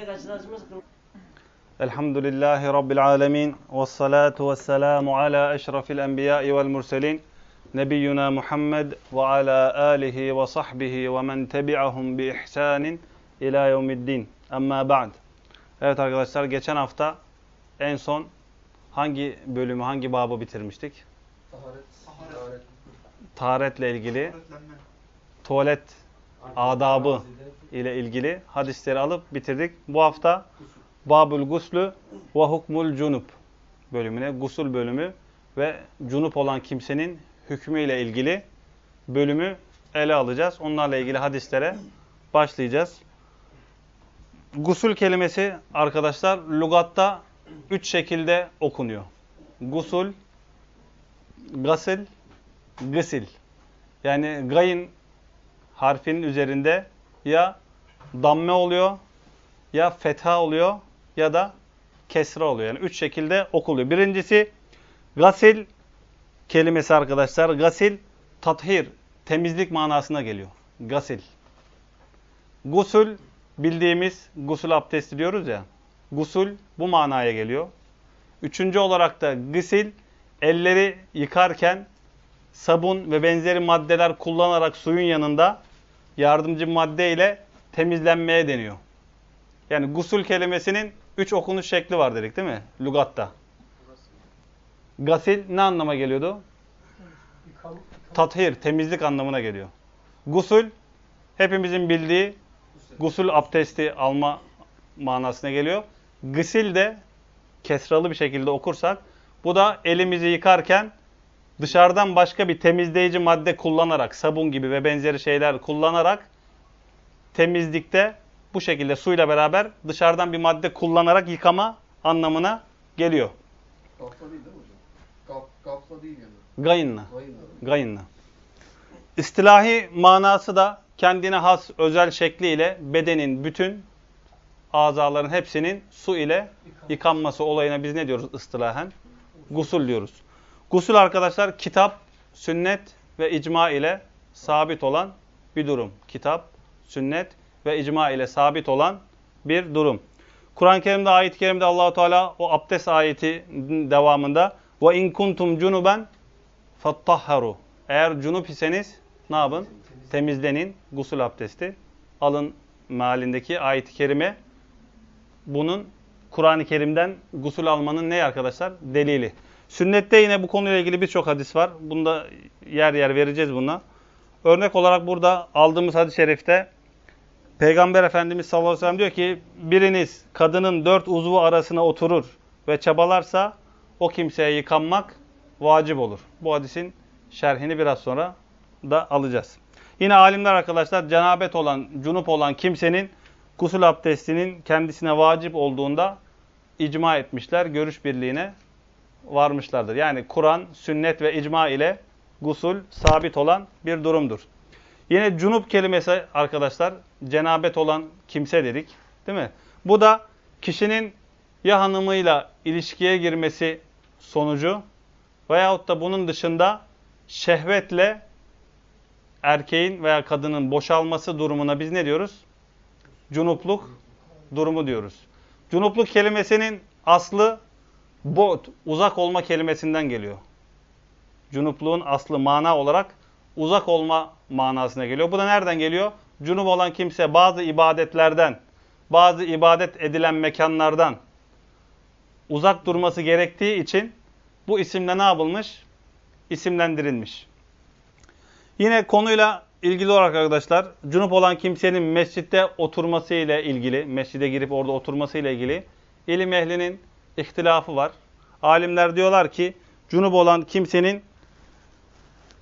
Direkt açılışımız Elhamdülillahi Rabbil alemin. Ve salatu ve selamu ala eşrafil enbiyai vel murselin. Nebiyyuna Muhammed ve ala alihi ve sahbihi ve men tebi'ahum bi ihsanin ila yevmiddin. Amma ba'd. Evet arkadaşlar geçen hafta en son hangi bölümü, hangi babı bitirmiştik? Taharet. Taharet. Taharetle ilgili, tuvalet adabı ile ilgili hadisleri alıp bitirdik. Bu hafta Babul Guslü ve Hukmul Cunup bölümüne, gusul bölümü ve cunup olan kimsenin hükmü ile ilgili bölümü ele alacağız. Onlarla ilgili hadislere başlayacağız. Gusul kelimesi arkadaşlar lugatta üç şekilde okunuyor. Gusul, gasil, gısil. Yani gayın harfinin üzerinde ya damme oluyor, ya fetha oluyor ya da kesra oluyor. Yani üç şekilde okuluyor. Birincisi gasil kelimesi arkadaşlar. Gasil tathir, temizlik manasına geliyor. Gasil. Gusul bildiğimiz gusul abdesti diyoruz ya. Gusul bu manaya geliyor. Üçüncü olarak da gısil elleri yıkarken sabun ve benzeri maddeler kullanarak suyun yanında yardımcı madde ile temizlenmeye deniyor. Yani gusul kelimesinin üç okunuş şekli var dedik değil mi? Lugatta. Gasil ne anlama geliyordu? Tathir, temizlik anlamına geliyor. Gusul, hepimizin bildiği gusul abdesti alma manasına geliyor. Gısil de kesralı bir şekilde okursak, bu da elimizi yıkarken dışarıdan başka bir temizleyici madde kullanarak, sabun gibi ve benzeri şeyler kullanarak temizlikte bu şekilde suyla beraber dışarıdan bir madde kullanarak yıkama anlamına geliyor. Gafla değil değil mi hocam? Gaf, gafla değil yani. Gayınla. Gayın Gayınla. İstilahi manası da kendine has özel şekliyle bedenin bütün azaların hepsinin su ile yıkanması olayına biz ne diyoruz istilahen? Gusul diyoruz. Gusul arkadaşlar kitap, sünnet ve icma ile sabit olan bir durum. Kitap, sünnet ve icma ile sabit olan bir durum. Kur'an-ı Kerim'de ayet-i kerimde Allahu Teala o abdest ayeti devamında ve in kuntum cunuben fattahharu. Eğer cunup iseniz ne yapın? Temizlenin. Gusül abdesti. Alın mealindeki ayet-i kerime bunun Kur'an-ı Kerim'den gusül almanın ne arkadaşlar? Delili. Sünnette yine bu konuyla ilgili birçok hadis var. Bunda yer yer vereceğiz buna. Örnek olarak burada aldığımız hadis-i şerifte Peygamber Efendimiz sallallahu aleyhi ve sellem diyor ki biriniz kadının dört uzvu arasına oturur ve çabalarsa o kimseye yıkanmak vacip olur. Bu hadisin şerhini biraz sonra da alacağız. Yine alimler arkadaşlar cenabet olan, cunup olan kimsenin gusül abdestinin kendisine vacip olduğunda icma etmişler, görüş birliğine varmışlardır. Yani Kur'an, sünnet ve icma ile gusul sabit olan bir durumdur. Yine cunup kelimesi arkadaşlar cenabet olan kimse dedik. Değil mi? Bu da kişinin ya hanımıyla ilişkiye girmesi sonucu veyahut da bunun dışında şehvetle erkeğin veya kadının boşalması durumuna biz ne diyoruz? Cunupluk durumu diyoruz. Cunupluk kelimesinin aslı bot, uzak olma kelimesinden geliyor. Cunupluğun aslı mana olarak uzak olma manasına geliyor. Bu da nereden geliyor? Cunup olan kimse bazı ibadetlerden, bazı ibadet edilen mekanlardan uzak durması gerektiği için bu isimle ne yapılmış? İsimlendirilmiş. Yine konuyla ilgili olarak arkadaşlar, cunup olan kimsenin mescitte oturması ile ilgili, mescide girip orada oturması ile ilgili ilim ehlinin ihtilafı var. Alimler diyorlar ki, cunup olan kimsenin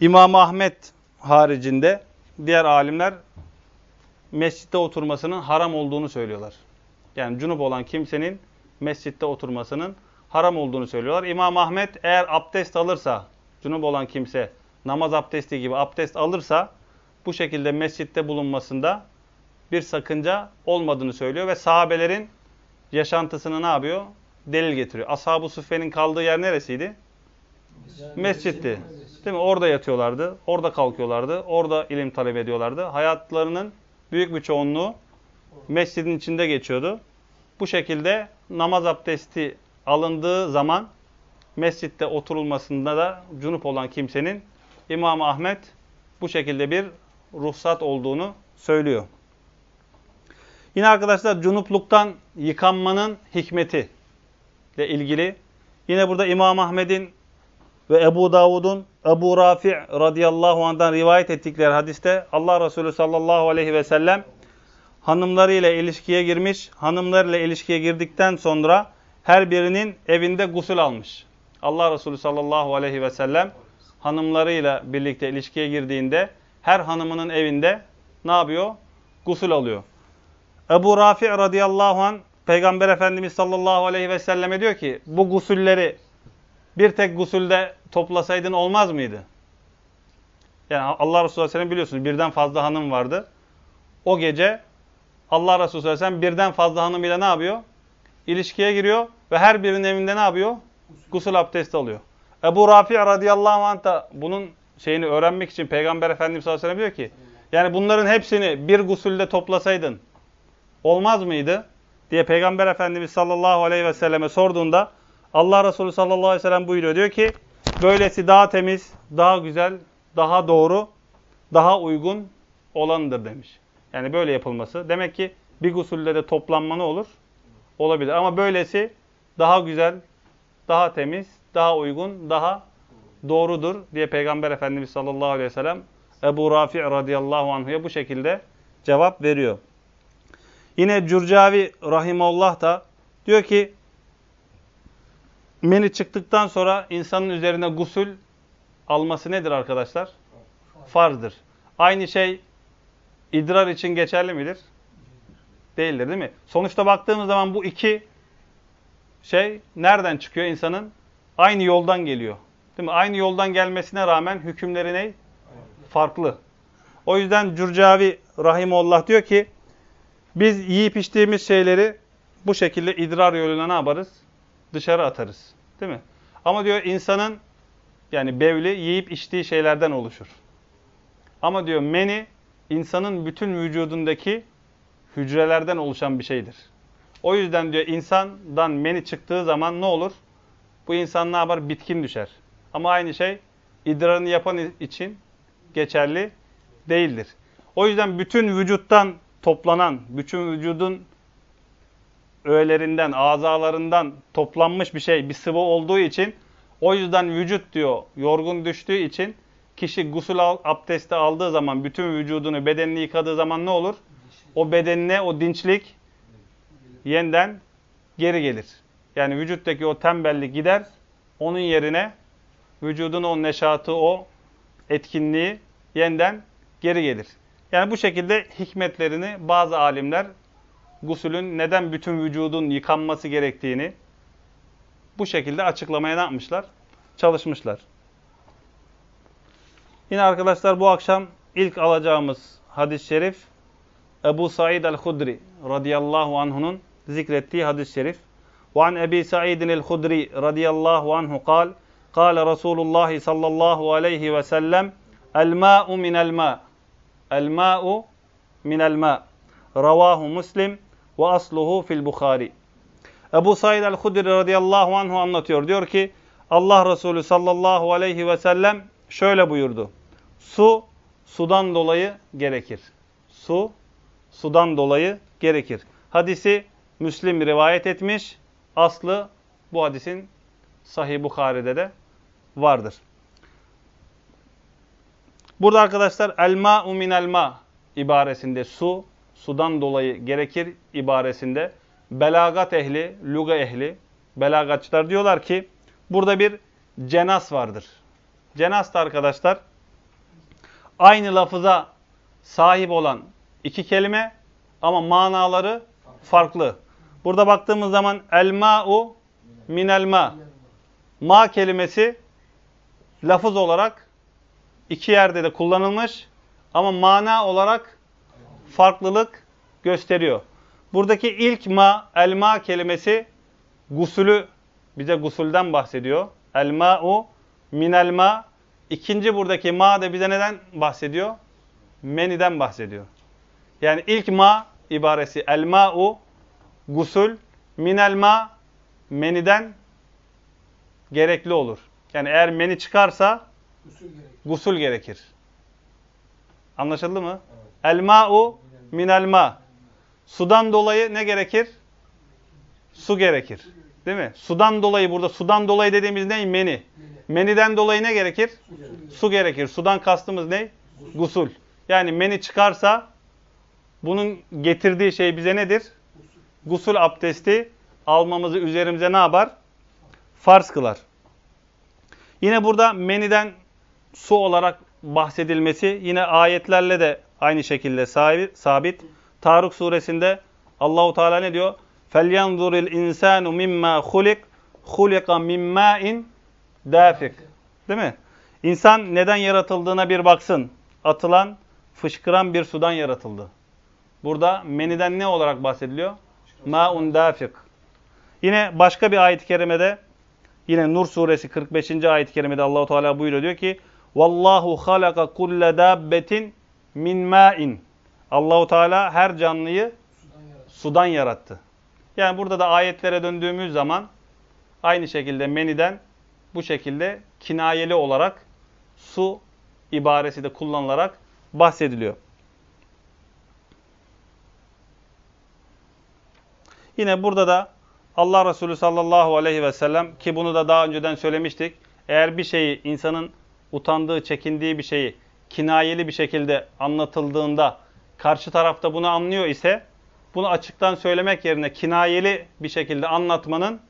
İmam Ahmet haricinde diğer alimler mescitte oturmasının haram olduğunu söylüyorlar. Yani cunup olan kimsenin mescitte oturmasının haram olduğunu söylüyorlar. İmam Ahmet eğer abdest alırsa, cunup olan kimse namaz abdesti gibi abdest alırsa bu şekilde mescitte bulunmasında bir sakınca olmadığını söylüyor ve sahabelerin yaşantısını ne yapıyor? Delil getiriyor. Ashab-ı Suffe'nin kaldığı yer neresiydi? Mescitti. Değil mi? Orada yatıyorlardı, orada kalkıyorlardı, orada ilim talep ediyorlardı. Hayatlarının büyük bir çoğunluğu mescidin içinde geçiyordu. bu şekilde namaz abdesti alındığı zaman mescitte oturulmasında da cunup olan kimsenin İmam Ahmet bu şekilde bir ruhsat olduğunu söylüyor. Yine arkadaşlar cunupluktan yıkanmanın hikmeti ile ilgili yine burada İmam Ahmet'in ve Ebu Davud'un Ebu Rafi' radıyallahu anh'dan rivayet ettikleri hadiste Allah Resulü sallallahu aleyhi ve sellem hanımlarıyla ilişkiye girmiş. Hanımlarıyla ilişkiye girdikten sonra her birinin evinde gusül almış. Allah Resulü sallallahu aleyhi ve sellem hanımlarıyla birlikte ilişkiye girdiğinde her hanımının evinde ne yapıyor? Gusül alıyor. Ebu Rafi radıyallahu an Peygamber Efendimiz sallallahu aleyhi ve selleme diyor ki bu gusülleri bir tek gusülde toplasaydın olmaz mıydı? Yani Allah Resulü Aleyhisselam biliyorsunuz birden fazla hanım vardı. O gece Allah Resulü Aleyhisselam birden fazla hanımıyla ne yapıyor? İlişkiye giriyor ve her birinin evinde ne yapıyor? Gusül abdesti alıyor. Ebu Rafi radıyallahu anh da bunun şeyini öğrenmek için Peygamber Efendimiz sallallahu aleyhi ve sellem diyor ki yani bunların hepsini bir gusülde toplasaydın olmaz mıydı? Diye Peygamber Efendimiz sallallahu aleyhi ve selleme sorduğunda Allah Resulü sallallahu aleyhi ve sellem buyuruyor. Diyor ki böylesi daha temiz, daha güzel, daha doğru, daha uygun olanıdır demiş. Yani böyle yapılması. Demek ki bir gusülde de toplanma ne olur? Olabilir. Ama böylesi daha güzel, daha temiz, daha uygun, daha doğrudur diye Peygamber Efendimiz sallallahu aleyhi ve sellem Ebu Rafi radıyallahu anhu'ya bu şekilde cevap veriyor. Yine Cürcavi rahimullah da diyor ki meni çıktıktan sonra insanın üzerine gusül alması nedir arkadaşlar? Farzdır. Aynı şey idrar için geçerli midir? Değildir değil mi? Sonuçta baktığımız zaman bu iki şey nereden çıkıyor insanın? Aynı yoldan geliyor. Değil mi? Aynı yoldan gelmesine rağmen hükümleri ne? Farklı. O yüzden Cürcavi Rahimullah diyor ki biz yiyip içtiğimiz şeyleri bu şekilde idrar yoluyla ne yaparız? Dışarı atarız. Değil mi? Ama diyor insanın yani bevli yiyip içtiği şeylerden oluşur. Ama diyor meni insanın bütün vücudundaki hücrelerden oluşan bir şeydir. O yüzden diyor insandan meni çıktığı zaman ne olur? Bu insan ne yapar? Bitkin düşer. Ama aynı şey idrarını yapan için geçerli değildir. O yüzden bütün vücuttan toplanan, bütün vücudun öğelerinden, azalarından toplanmış bir şey, bir sıvı olduğu için o yüzden vücut diyor yorgun düştüğü için kişi gusül abdesti aldığı zaman bütün vücudunu, bedenini yıkadığı zaman ne olur? O bedenine o dinçlik yeniden geri gelir. Yani vücuttaki o tembellik gider. Onun yerine vücudun o neşatı, o etkinliği yeniden geri gelir. Yani bu şekilde hikmetlerini bazı alimler gusülün neden bütün vücudun yıkanması gerektiğini bu şekilde açıklamaya ne yapmışlar? Çalışmışlar. Yine arkadaşlar bu akşam ilk alacağımız hadis-i şerif Ebu Said el-Hudri radıyallahu anh'unun zikrettiği hadis-i şerif. وعن أبي سعيد الخدري رضي الله عنه قال قال رسول الله صلى الله عليه وسلم الماء من الماء El ma'u minel ma. Ravahu Muslim ve asluhu fil Bukhari. Ebu Said el-Hudri radıyallahu anhu anlatıyor. Diyor ki Allah Resulü sallallahu aleyhi ve sellem şöyle buyurdu. Su sudan dolayı gerekir. Su sudan dolayı gerekir. Hadisi Müslim rivayet etmiş. Aslı bu hadisin Sahih Bukhari'de de vardır. Burada arkadaşlar elma minel ma ibaresinde su, sudan dolayı gerekir ibaresinde belagat ehli, luga ehli, belagatçılar diyorlar ki burada bir cenas vardır. Cenas da arkadaşlar aynı lafıza sahip olan iki kelime ama manaları farklı. Burada baktığımız zaman elma'u minel ma. Ma kelimesi lafız olarak iki yerde de kullanılmış ama mana olarak farklılık gösteriyor. Buradaki ilk ma, elma kelimesi gusülü bize gusülden bahsediyor. Elma'u minelma. İkinci buradaki ma da bize neden bahsediyor? Meniden bahsediyor. Yani ilk ma ibaresi elma'u Gusul minel ma meniden gerekli olur. Yani eğer meni çıkarsa. Gusul gerekir. Anlaşıldı mı? El ma'u minel. Sudan dolayı ne gerekir? Su gerekir. Değil mi? Sudan dolayı burada sudan dolayı dediğimiz ne? Meni. Meni. Meniden dolayı ne gerekir? Su gerekir. Sudan kastımız ne? Gusul. Yani meni çıkarsa bunun getirdiği şey bize nedir? Gusul abdesti almamızı üzerimize ne yapar? Farz kılar. Yine burada meniden su olarak bahsedilmesi yine ayetlerle de aynı şekilde sabi- sabit. Tarık suresinde Allahu Teala ne diyor? فَلْيَنْظُرِ الْاِنْسَانُ مِمَّا خُلِقْ خُلِقَ مِمَّا اِنْ دَافِقْ Değil mi? İnsan neden yaratıldığına bir baksın. Atılan, fışkıran bir sudan yaratıldı. Burada meniden ne olarak bahsediliyor? Ma'un dafik. Yine başka bir ayet-i kerimede yine Nur suresi 45. ayet-i kerimede Allahu Teala buyuruyor diyor ki: "Vallahu halaka kulle dabbetin min ma'in." Allahu Teala her canlıyı Sudan yarat. sudan yarattı. Yani burada da ayetlere döndüğümüz zaman aynı şekilde meniden bu şekilde kinayeli olarak su ibaresi de kullanılarak bahsediliyor. Yine burada da Allah Resulü sallallahu aleyhi ve sellem ki bunu da daha önceden söylemiştik. Eğer bir şeyi insanın utandığı, çekindiği bir şeyi kinayeli bir şekilde anlatıldığında karşı tarafta bunu anlıyor ise bunu açıktan söylemek yerine kinayeli bir şekilde anlatmanın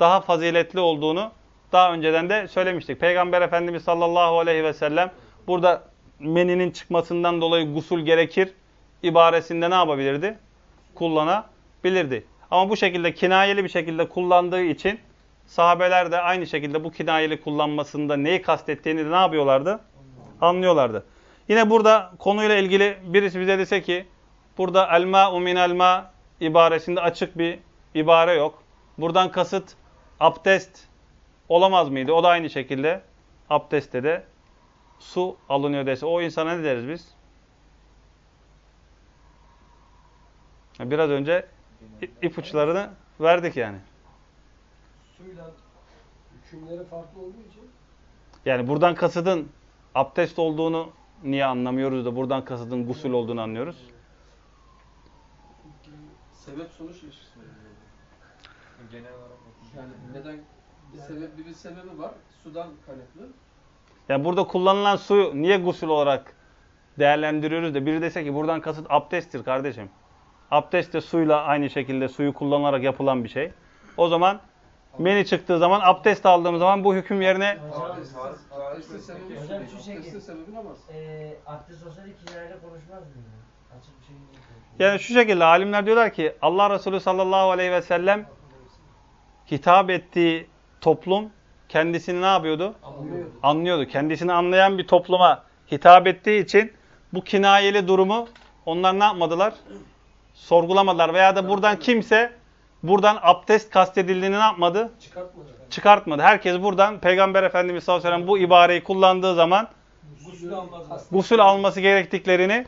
daha faziletli olduğunu daha önceden de söylemiştik. Peygamber Efendimiz sallallahu aleyhi ve sellem burada meninin çıkmasından dolayı gusul gerekir ibaresinde ne yapabilirdi? Kullanabilirdi. Ama bu şekilde kinayeli bir şekilde kullandığı için sahabeler de aynı şekilde bu kinayeli kullanmasında neyi kastettiğini de ne yapıyorlardı? Anlıyorlardı. Yine burada konuyla ilgili birisi bize dese ki burada elma umin elma ibaresinde açık bir ibare yok. Buradan kasıt abdest olamaz mıydı? O da aynı şekilde abdestte de su alınıyor dese o insana ne deriz biz? Biraz önce ipuçlarını verdik yani. Suyla hükümleri farklı olduğu için Yani buradan kasıdın abdest olduğunu niye anlamıyoruz da buradan kasıdın gusül olduğunu anlıyoruz? Sebep sonuç ilişkisi. Genel olarak Yani neden bir sebep bir, bir sebebi var. Sudan kaynaklı. Yani burada kullanılan suyu niye gusül olarak değerlendiriyoruz da biri dese ki buradan kasıt abdesttir kardeşim. Abdest de suyla aynı şekilde suyu kullanarak yapılan bir şey. O zaman meni çıktığı zaman abdest aldığımız zaman bu hüküm yerine Hocam şu şekil. Abdestin sebebi namaz. Ee, abdest olsaydı kinayla konuşmaz mıydı? Yani şu şekilde alimler diyorlar ki Allah Resulü sallallahu aleyhi ve sellem hitap ettiği toplum kendisini ne yapıyordu? anlıyor. anlıyordu. Kendisini anlayan bir topluma hitap ettiği için bu kinayeli durumu onlar ne yapmadılar? Sorgulamadılar. Veya da buradan kimse buradan abdest kastedildiğini ne yapmadı? Çıkartmadı. Çıkartmadı. Herkes buradan Peygamber Efendimiz sallallahu aleyhi ve sellem bu ibareyi kullandığı zaman Gusül gusül alması gerektiklerini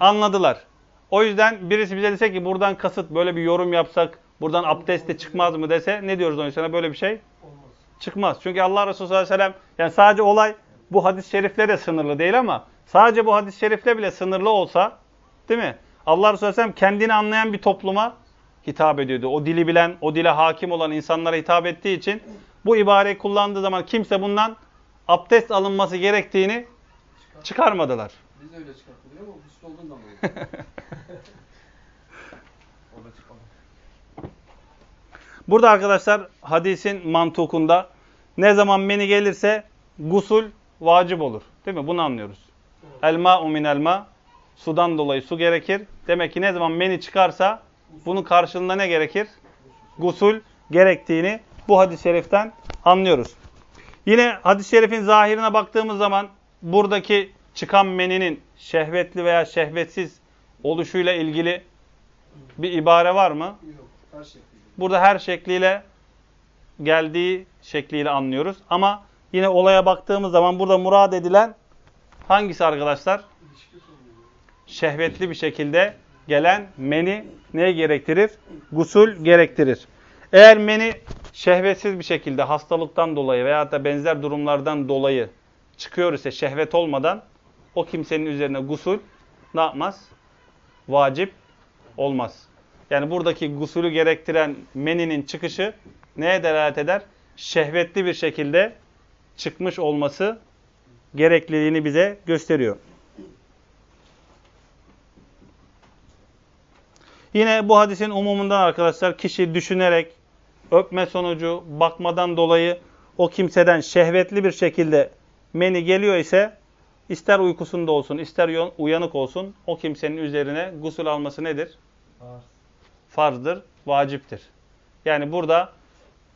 anladılar. O yüzden birisi bize dese ki buradan kasıt böyle bir yorum yapsak buradan abdest de çıkmaz mı dese ne diyoruz onun sana böyle bir şey? Olmaz. çıkmaz. Çünkü Allah Resulü sallallahu aleyhi ve sellem yani sadece olay bu hadis-i şerifle de sınırlı değil ama sadece bu hadis-i şerifle bile sınırlı olsa değil mi? Allah Resulü sallallahu aleyhi ve sellem kendini anlayan bir topluma hitap ediyordu. O dili bilen, o dile hakim olan insanlara hitap ettiği için bu ibareyi kullandığı zaman kimse bundan abdest alınması gerektiğini çıkarmadılar. Biz de öyle çıkartılıyor ama huslu olduğundan dolayı. Burada arkadaşlar hadisin mantukunda ne zaman meni gelirse gusul vacip olur. Değil mi? Bunu anlıyoruz. Elma umin elma. Sudan dolayı su gerekir. Demek ki ne zaman meni çıkarsa bunun karşılığında ne gerekir? Gusul gerektiğini bu hadis-i şeriften anlıyoruz. Yine hadis-i şerifin zahirine baktığımız zaman buradaki çıkan meninin şehvetli veya şehvetsiz oluşuyla ilgili bir ibare var mı? Yok. Her şey. Burada her şekliyle geldiği şekliyle anlıyoruz. Ama yine olaya baktığımız zaman burada murad edilen hangisi arkadaşlar? Şehvetli bir şekilde gelen meni neye gerektirir? Gusül gerektirir. Eğer meni şehvetsiz bir şekilde hastalıktan dolayı veya da benzer durumlardan dolayı çıkıyor ise şehvet olmadan o kimsenin üzerine gusül ne yapmaz? Vacip olmaz. Yani buradaki gusülü gerektiren meninin çıkışı neye delalet eder? Şehvetli bir şekilde çıkmış olması gerekliliğini bize gösteriyor. Yine bu hadisin umumundan arkadaşlar kişi düşünerek öpme sonucu bakmadan dolayı o kimseden şehvetli bir şekilde meni geliyor ise ister uykusunda olsun ister uyanık olsun o kimsenin üzerine gusül alması nedir? Farzdır, vaciptir. Yani burada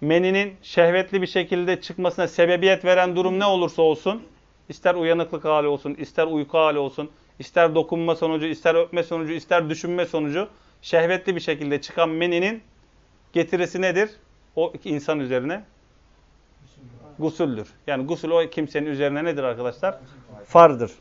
meninin şehvetli bir şekilde çıkmasına sebebiyet veren durum ne olursa olsun, ister uyanıklık hali olsun, ister uyku hali olsun, ister dokunma sonucu, ister öpme sonucu, ister düşünme sonucu, şehvetli bir şekilde çıkan meninin getirisi nedir? O insan üzerine gusüldür. Yani gusül o kimsenin üzerine nedir arkadaşlar? Farzdır.